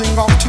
marching up.